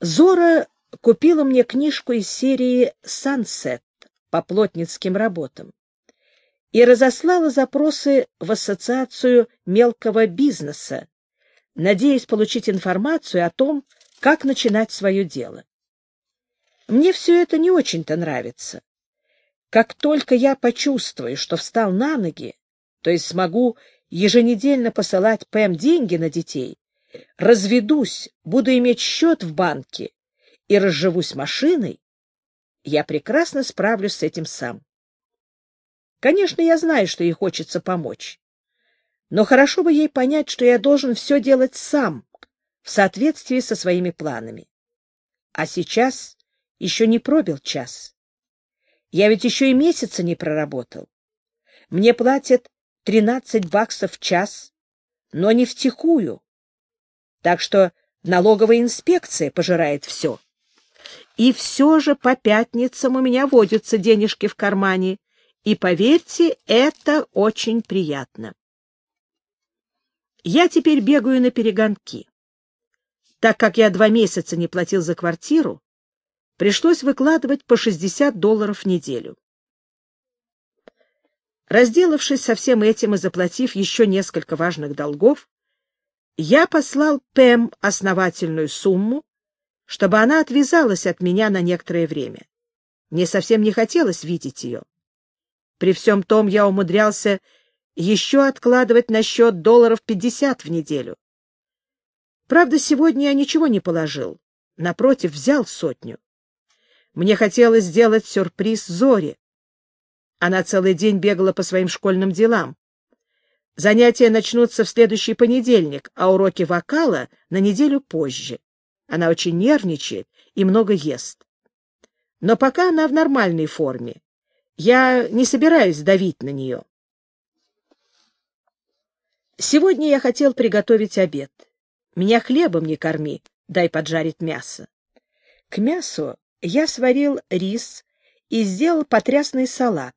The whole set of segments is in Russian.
Зора купила мне книжку из серии «Сансет» по плотницким работам и разослала запросы в Ассоциацию мелкого бизнеса, надеясь получить информацию о том, как начинать свое дело. Мне все это не очень-то нравится. Как только я почувствую, что встал на ноги, то есть смогу еженедельно посылать Пэм деньги на детей, разведусь, буду иметь счет в банке и разживусь машиной, я прекрасно справлюсь с этим сам. Конечно, я знаю, что ей хочется помочь. Но хорошо бы ей понять, что я должен все делать сам, в соответствии со своими планами. А сейчас еще не пробил час. Я ведь еще и месяца не проработал. Мне платят 13 баксов в час, но не втихую. Так что налоговая инспекция пожирает все. И все же по пятницам у меня водятся денежки в кармане, и, поверьте, это очень приятно. Я теперь бегаю на перегонки. Так как я два месяца не платил за квартиру, пришлось выкладывать по 60 долларов в неделю. Разделавшись со всем этим и заплатив еще несколько важных долгов, я послал Пэм основательную сумму, чтобы она отвязалась от меня на некоторое время. Мне совсем не хотелось видеть ее. При всем том я умудрялся еще откладывать на счет долларов пятьдесят в неделю. Правда, сегодня я ничего не положил. Напротив, взял сотню. Мне хотелось сделать сюрприз Зоре. Она целый день бегала по своим школьным делам. Занятия начнутся в следующий понедельник, а уроки вокала — на неделю позже. Она очень нервничает и много ест. Но пока она в нормальной форме. Я не собираюсь давить на нее. Сегодня я хотел приготовить обед. Меня хлебом не корми, дай поджарить мясо. К мясу я сварил рис и сделал потрясный салат.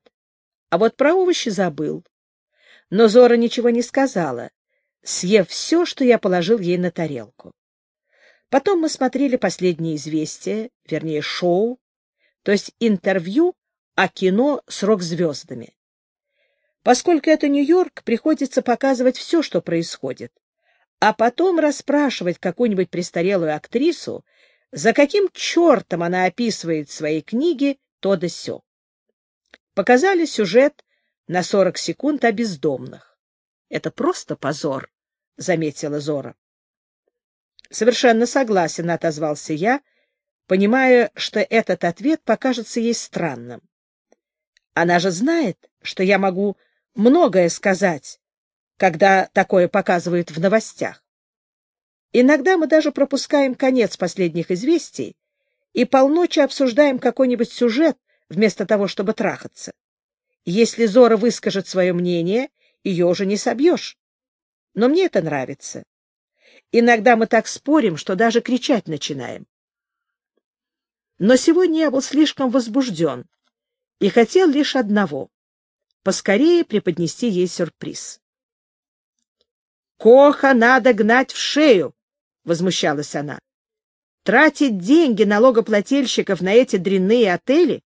А вот про овощи забыл. Но Зора ничего не сказала, съев все, что я положил ей на тарелку. Потом мы смотрели последние известия, вернее, шоу, то есть интервью о кино с рок-звездами. Поскольку это Нью-Йорк, приходится показывать все, что происходит, а потом расспрашивать какую-нибудь престарелую актрису, за каким чертом она описывает в своей книге то да сё. Показали сюжет на 40 секунд о бездомных. Это просто позор, — заметила Зора. Совершенно согласен, — отозвался я, понимая, что этот ответ покажется ей странным. Она же знает, что я могу многое сказать, когда такое показывают в новостях. Иногда мы даже пропускаем конец последних известий и полночи обсуждаем какой-нибудь сюжет вместо того, чтобы трахаться. Если Зора выскажет свое мнение, ее уже не собьешь. Но мне это нравится. Иногда мы так спорим, что даже кричать начинаем. Но сегодня я был слишком возбужден и хотел лишь одного — поскорее преподнести ей сюрприз. «Коха надо гнать в шею!» — возмущалась она. «Тратить деньги налогоплательщиков на эти дрянные отели?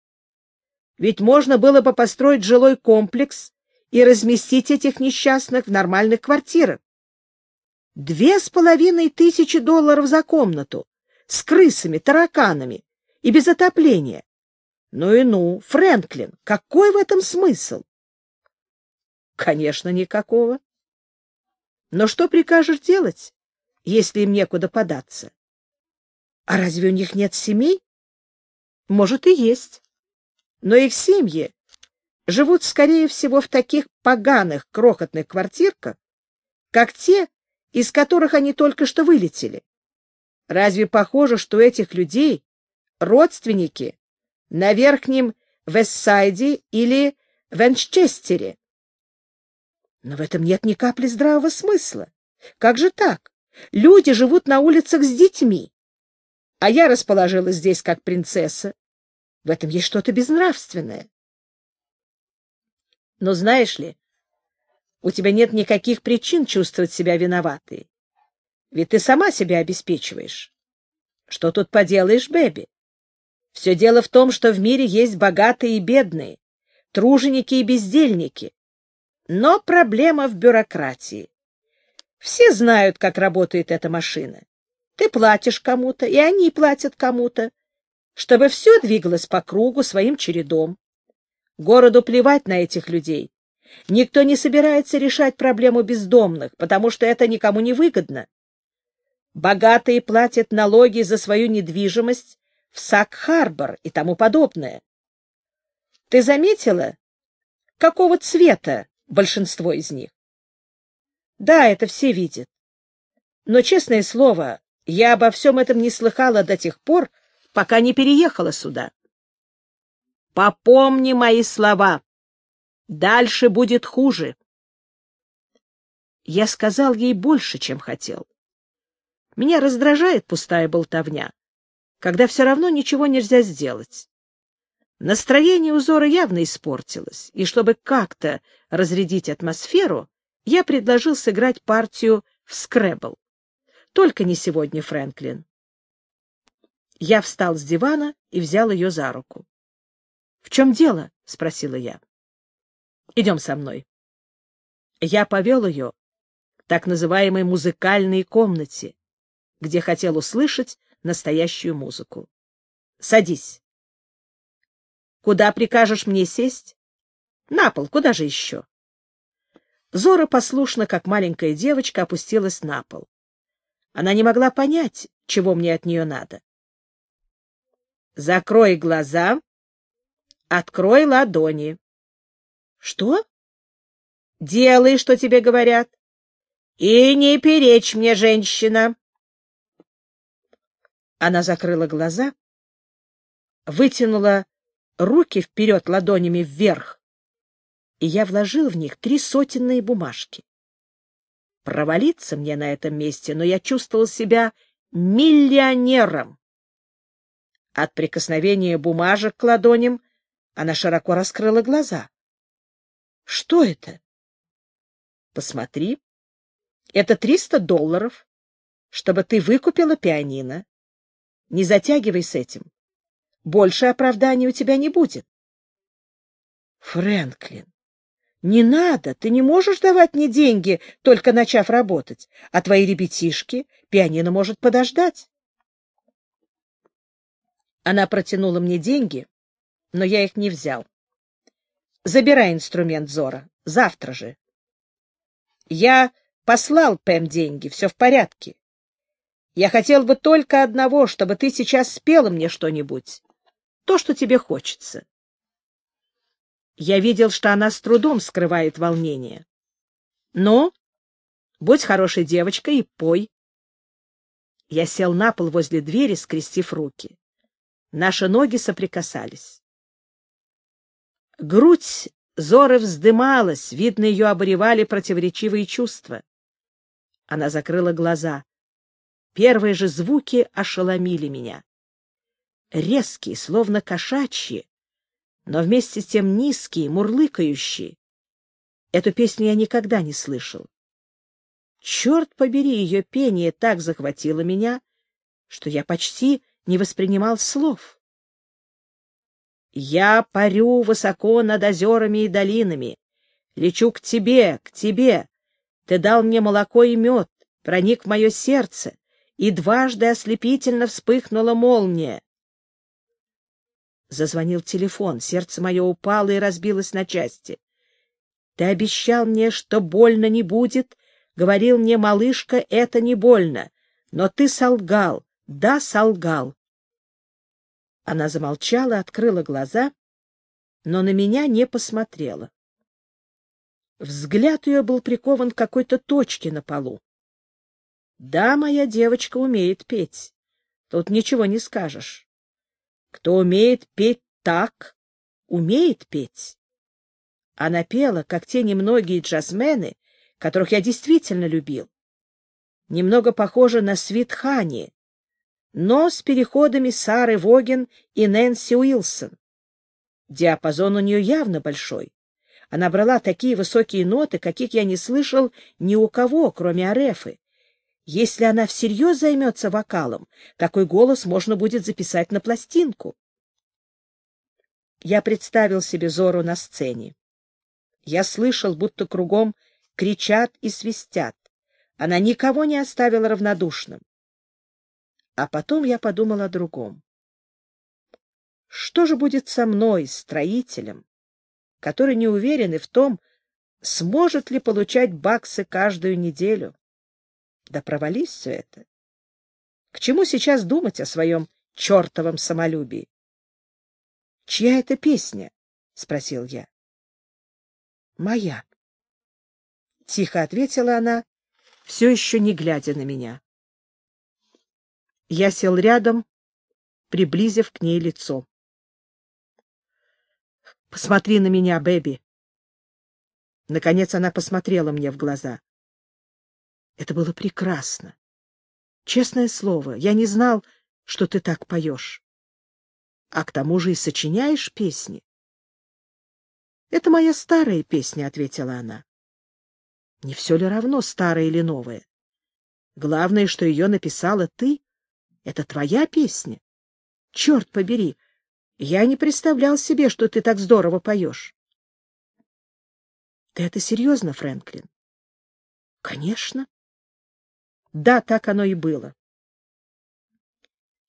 Ведь можно было бы построить жилой комплекс и разместить этих несчастных в нормальных квартирах. Две с половиной тысячи долларов за комнату, с крысами, тараканами и без отопления. Ну и ну, Фрэнклин, какой в этом смысл? Конечно, никакого. Но что прикажешь делать, если им некуда податься? А разве у них нет семей? Может, и есть. Но их семьи живут, скорее всего, в таких поганых крохотных квартирках, как те, из которых они только что вылетели. Разве похоже, что этих людей родственники на верхнем Вестсайде или Венчестере? Но в этом нет ни капли здравого смысла. Как же так? Люди живут на улицах с детьми. А я расположилась здесь как принцесса. В этом есть что-то безнравственное. Но знаешь ли, у тебя нет никаких причин чувствовать себя виноватой. Ведь ты сама себя обеспечиваешь. Что тут поделаешь, Бэби? Все дело в том, что в мире есть богатые и бедные, труженики и бездельники. Но проблема в бюрократии. Все знают, как работает эта машина. Ты платишь кому-то, и они платят кому-то, чтобы все двигалось по кругу своим чередом. Городу плевать на этих людей. Никто не собирается решать проблему бездомных, потому что это никому не выгодно. Богатые платят налоги за свою недвижимость в Сак-Харбор и тому подобное. Ты заметила, какого цвета большинство из них? Да, это все видят. Но, честное слово, я обо всем этом не слыхала до тех пор, пока не переехала сюда. Попомни мои слова. Дальше будет хуже. Я сказал ей больше, чем хотел. Меня раздражает пустая болтовня, когда все равно ничего нельзя сделать. Настроение узора явно испортилось, и чтобы как-то разрядить атмосферу, я предложил сыграть партию в скребл. Только не сегодня, Фрэнклин. Я встал с дивана и взял ее за руку. — В чем дело? — спросила я. — Идем со мной. Я повел ее к так называемой музыкальной комнате, где хотел услышать настоящую музыку. — Садись. — Куда прикажешь мне сесть? — На пол, куда же еще? Зора послушно, как маленькая девочка, опустилась на пол. Она не могла понять, чего мне от нее надо. — Закрой глаза Открой ладони. Что? Делай, что тебе говорят. И не перечь мне, женщина. Она закрыла глаза, вытянула руки вперед ладонями вверх, и я вложил в них три сотенные бумажки. Провалиться мне на этом месте, но я чувствовал себя миллионером. От прикосновения бумажек к ладоням она широко раскрыла глаза. — Что это? — Посмотри. Это триста долларов, чтобы ты выкупила пианино. Не затягивай с этим. Больше оправданий у тебя не будет. — Фрэнклин, не надо, ты не можешь давать мне деньги, только начав работать, а твои ребятишки пианино может подождать. Она протянула мне деньги, но я их не взял. Забирай инструмент Зора. Завтра же. Я послал Пэм деньги, все в порядке. Я хотел бы только одного, чтобы ты сейчас спела мне что-нибудь. То, что тебе хочется. Я видел, что она с трудом скрывает волнение. Ну, будь хорошей девочкой и пой. Я сел на пол возле двери, скрестив руки. Наши ноги соприкасались. Грудь Зоры вздымалась, видно, ее обуревали противоречивые чувства. Она закрыла глаза. Первые же звуки ошеломили меня. Резкие, словно кошачьи, но вместе с тем низкие, мурлыкающие. Эту песню я никогда не слышал. Черт побери, ее пение так захватило меня, что я почти не воспринимал слов. Я парю высоко над озерами и долинами, лечу к тебе, к тебе. Ты дал мне молоко и мед, проник в мое сердце, и дважды ослепительно вспыхнула молния. Зазвонил телефон, сердце мое упало и разбилось на части. Ты обещал мне, что больно не будет, говорил мне, малышка, это не больно, но ты солгал, да, солгал. Она замолчала, открыла глаза, но на меня не посмотрела. Взгляд ее был прикован к какой-то точке на полу. Да, моя девочка умеет петь. Тут ничего не скажешь. Кто умеет петь так, умеет петь. Она пела, как те немногие джазмены, которых я действительно любил. Немного похожа на Свит Хани, но с переходами Сары Воген и Нэнси Уилсон. Диапазон у нее явно большой. Она брала такие высокие ноты, каких я не слышал ни у кого, кроме Арефы. Если она всерьез займется вокалом, такой голос можно будет записать на пластинку. Я представил себе Зору на сцене. Я слышал, будто кругом кричат и свистят. Она никого не оставила равнодушным. А потом я подумал о другом. Что же будет со мной, строителем, который не уверен и в том, сможет ли получать баксы каждую неделю? Да провались все это. К чему сейчас думать о своем чертовом самолюбии? — Чья это песня? — спросил я. — Моя. Тихо ответила она, все еще не глядя на меня. Я сел рядом, приблизив к ней лицо. «Посмотри на меня, Бэби!» Наконец она посмотрела мне в глаза. Это было прекрасно. Честное слово, я не знал, что ты так поешь. А к тому же и сочиняешь песни. «Это моя старая песня», — ответила она. «Не все ли равно, старая или новая? Главное, что ее написала ты. Это твоя песня. Черт побери, я не представлял себе, что ты так здорово поешь. Ты это серьезно, Фрэнклин? Конечно. Да, так оно и было.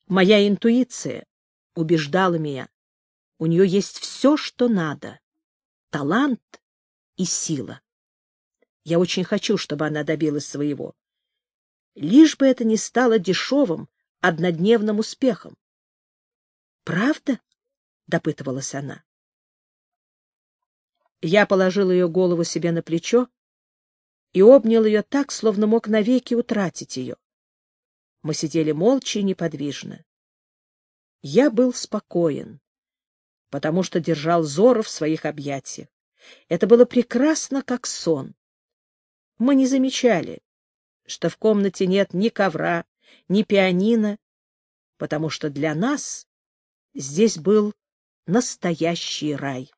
Моя интуиция убеждала меня. У нее есть все, что надо. Талант и сила. Я очень хочу, чтобы она добилась своего. Лишь бы это не стало дешевым, однодневным успехом. «Правда?» — допытывалась она. Я положил ее голову себе на плечо и обнял ее так, словно мог навеки утратить ее. Мы сидели молча и неподвижно. Я был спокоен, потому что держал Зору в своих объятиях. Это было прекрасно, как сон. Мы не замечали, что в комнате нет ни ковра, ни пианино, потому что для нас здесь был настоящий рай.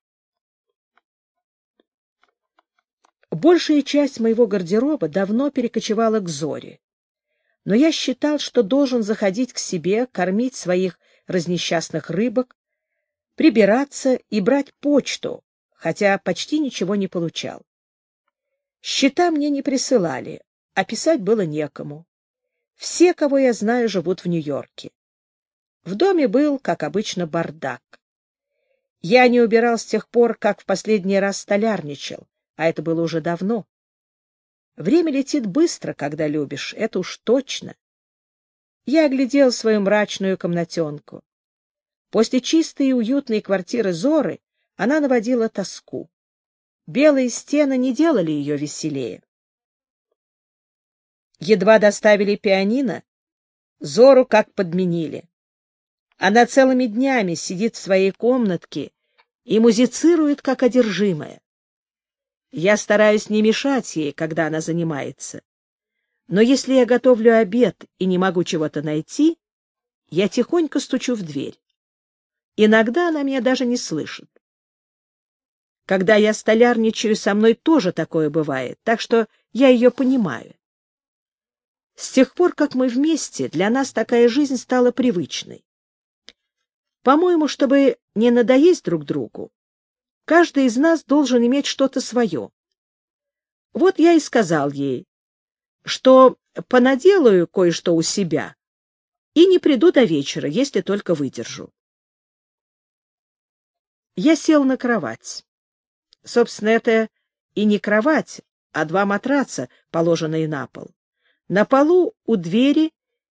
Большая часть моего гардероба давно перекочевала к Зоре, но я считал, что должен заходить к себе, кормить своих разнесчастных рыбок, прибираться и брать почту, хотя почти ничего не получал. Счета мне не присылали, а писать было некому. Все, кого я знаю, живут в Нью-Йорке. В доме был, как обычно, бардак. Я не убирал с тех пор, как в последний раз столярничал, а это было уже давно. Время летит быстро, когда любишь, это уж точно. Я оглядел свою мрачную комнатенку. После чистой и уютной квартиры Зоры она наводила тоску. Белые стены не делали ее веселее. Едва доставили пианино, Зору как подменили. Она целыми днями сидит в своей комнатке и музицирует, как одержимая. Я стараюсь не мешать ей, когда она занимается. Но если я готовлю обед и не могу чего-то найти, я тихонько стучу в дверь. Иногда она меня даже не слышит. Когда я столярничаю, со мной тоже такое бывает, так что я ее понимаю. С тех пор, как мы вместе, для нас такая жизнь стала привычной. По-моему, чтобы не надоесть друг другу, каждый из нас должен иметь что-то свое. Вот я и сказал ей, что понаделаю кое-что у себя и не приду до вечера, если только выдержу. Я сел на кровать. Собственно, это и не кровать, а два матраца, положенные на пол. На полу у двери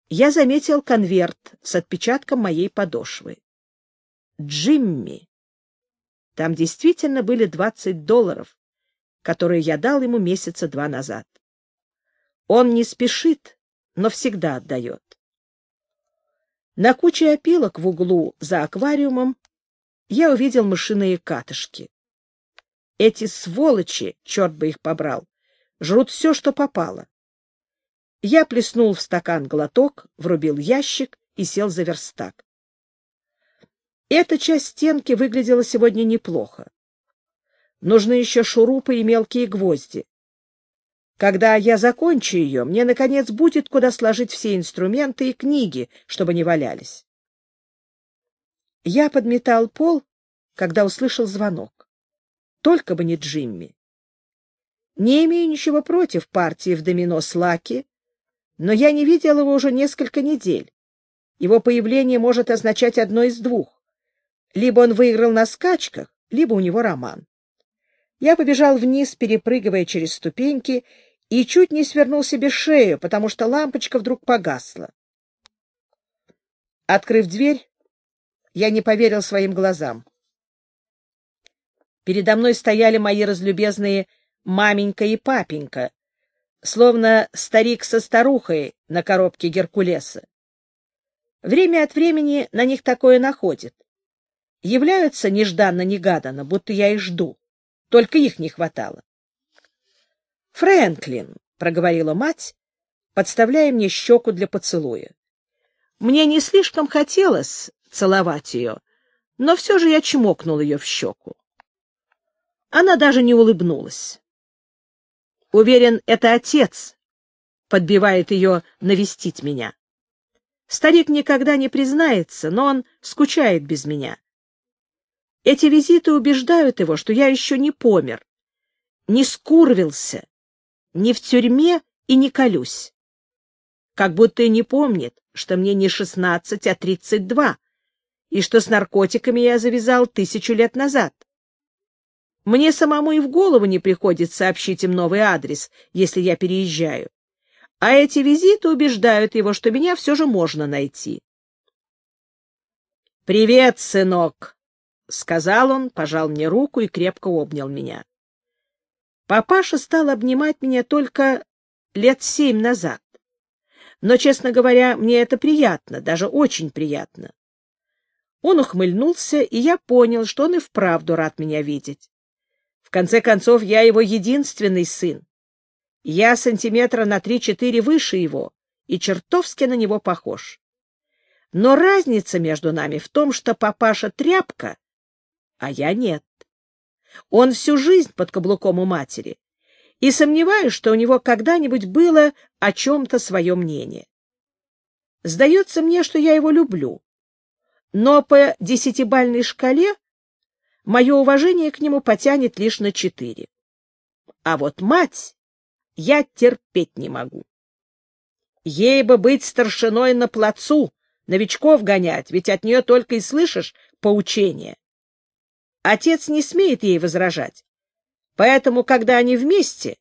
я заметил конверт с отпечатком моей подошвы. Джимми. Там действительно были 20 долларов, которые я дал ему месяца два назад. Он не спешит, но всегда отдает. На куче опилок в углу за аквариумом я увидел мышиные катышки. Эти сволочи, черт бы их побрал, жрут все, что попало. Я плеснул в стакан глоток, врубил ящик и сел за верстак. Эта часть стенки выглядела сегодня неплохо. Нужны еще шурупы и мелкие гвозди. Когда я закончу ее, мне, наконец, будет куда сложить все инструменты и книги, чтобы не валялись. Я подметал пол, когда услышал звонок. Только бы не Джимми. Не имею ничего против партии в домино с Лаки, но я не видел его уже несколько недель. Его появление может означать одно из двух. Либо он выиграл на скачках, либо у него роман. Я побежал вниз, перепрыгивая через ступеньки, и чуть не свернул себе шею, потому что лампочка вдруг погасла. Открыв дверь, я не поверил своим глазам. Передо мной стояли мои разлюбезные маменька и папенька, словно старик со старухой на коробке Геркулеса. Время от времени на них такое находит. Являются нежданно-негаданно, будто я их жду. Только их не хватало. «Фрэнклин», — проговорила мать, подставляя мне щеку для поцелуя. Мне не слишком хотелось целовать ее, но все же я чмокнул ее в щеку. Она даже не улыбнулась. Уверен, это отец подбивает ее навестить меня. Старик никогда не признается, но он скучает без меня. Эти визиты убеждают его, что я еще не помер, не скурвился, не в тюрьме и не колюсь. Как будто и не помнит, что мне не шестнадцать, а тридцать два, и что с наркотиками я завязал тысячу лет назад. Мне самому и в голову не приходит сообщить им новый адрес, если я переезжаю. А эти визиты убеждают его, что меня все же можно найти. «Привет, сынок!» — сказал он, пожал мне руку и крепко обнял меня. Папаша стал обнимать меня только лет семь назад. Но, честно говоря, мне это приятно, даже очень приятно. Он ухмыльнулся, и я понял, что он и вправду рад меня видеть. Конце концов, я его единственный сын. Я сантиметра на три-четыре выше его и чертовски на него похож. Но разница между нами в том, что папаша тряпка, а я нет. Он всю жизнь под каблуком у матери, и сомневаюсь, что у него когда-нибудь было о чем-то свое мнение. Сдается мне, что я его люблю, но по десятибальной шкале мое уважение к нему потянет лишь на четыре. А вот мать я терпеть не могу. Ей бы быть старшиной на плацу, новичков гонять, ведь от нее только и слышишь поучения. Отец не смеет ей возражать, поэтому, когда они вместе,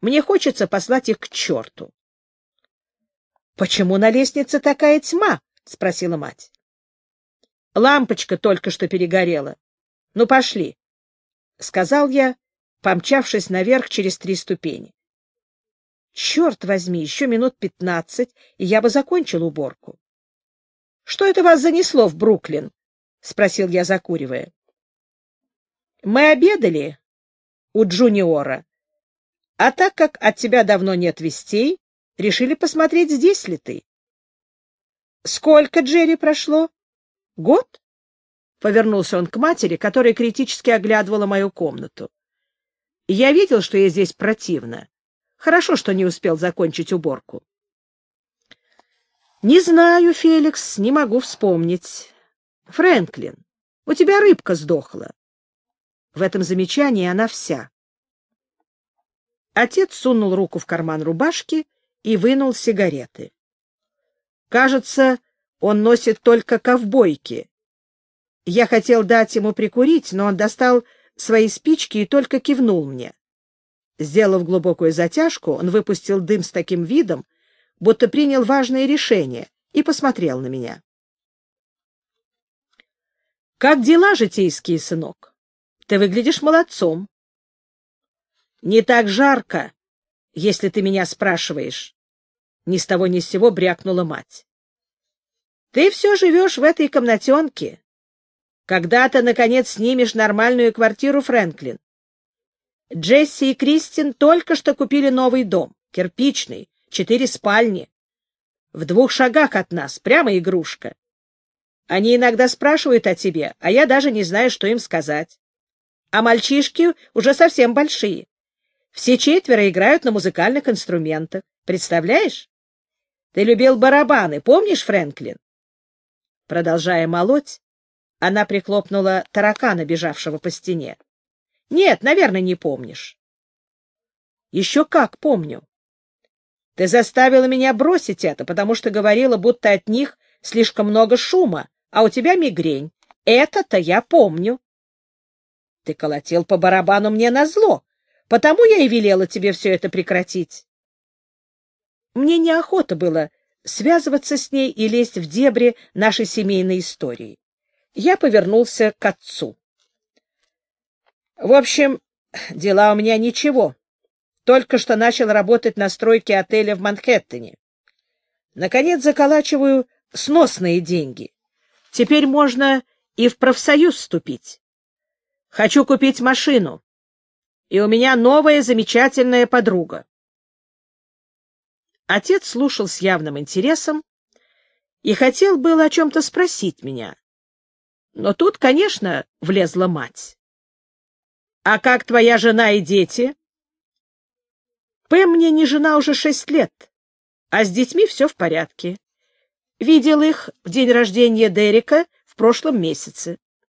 мне хочется послать их к черту. — Почему на лестнице такая тьма? — спросила мать. — Лампочка только что перегорела. Ну, пошли, — сказал я, помчавшись наверх через три ступени. Черт возьми, еще минут пятнадцать, и я бы закончил уборку. — Что это вас занесло в Бруклин? — спросил я, закуривая. — Мы обедали у Джуниора, а так как от тебя давно нет вестей, решили посмотреть, здесь ли ты. — Сколько, Джерри, прошло? — Год? Повернулся он к матери, которая критически оглядывала мою комнату. Я видел, что ей здесь противно. Хорошо, что не успел закончить уборку. Не знаю, Феликс, не могу вспомнить. Фрэнклин, у тебя рыбка сдохла. В этом замечании она вся. Отец сунул руку в карман рубашки и вынул сигареты. Кажется, он носит только ковбойки, я хотел дать ему прикурить, но он достал свои спички и только кивнул мне. Сделав глубокую затяжку, он выпустил дым с таким видом, будто принял важное решение, и посмотрел на меня. — Как дела, житейский сынок? Ты выглядишь молодцом. — Не так жарко, если ты меня спрашиваешь. Ни с того ни с сего брякнула мать. — Ты все живешь в этой комнатенке, когда ты, наконец, снимешь нормальную квартиру, Фрэнклин? Джесси и Кристин только что купили новый дом, кирпичный, четыре спальни. В двух шагах от нас, прямо игрушка. Они иногда спрашивают о тебе, а я даже не знаю, что им сказать. А мальчишки уже совсем большие. Все четверо играют на музыкальных инструментах. Представляешь? Ты любил барабаны, помнишь, Фрэнклин? Продолжая молоть, она прихлопнула таракана, бежавшего по стене. — Нет, наверное, не помнишь. — Еще как помню. Ты заставила меня бросить это, потому что говорила, будто от них слишком много шума, а у тебя мигрень. Это-то я помню. Ты колотил по барабану мне назло, потому я и велела тебе все это прекратить. Мне неохота было связываться с ней и лезть в дебри нашей семейной истории. Я повернулся к отцу. В общем, дела у меня ничего. Только что начал работать на стройке отеля в Манхэттене. Наконец заколачиваю сносные деньги. Теперь можно и в профсоюз вступить. Хочу купить машину. И у меня новая замечательная подруга. Отец слушал с явным интересом и хотел было о чем-то спросить меня. Но тут, конечно, влезла мать. — А как твоя жена и дети? Пэм мне не жена уже шесть лет, а с детьми все в порядке. Видел их в день рождения Дерека в прошлом месяце.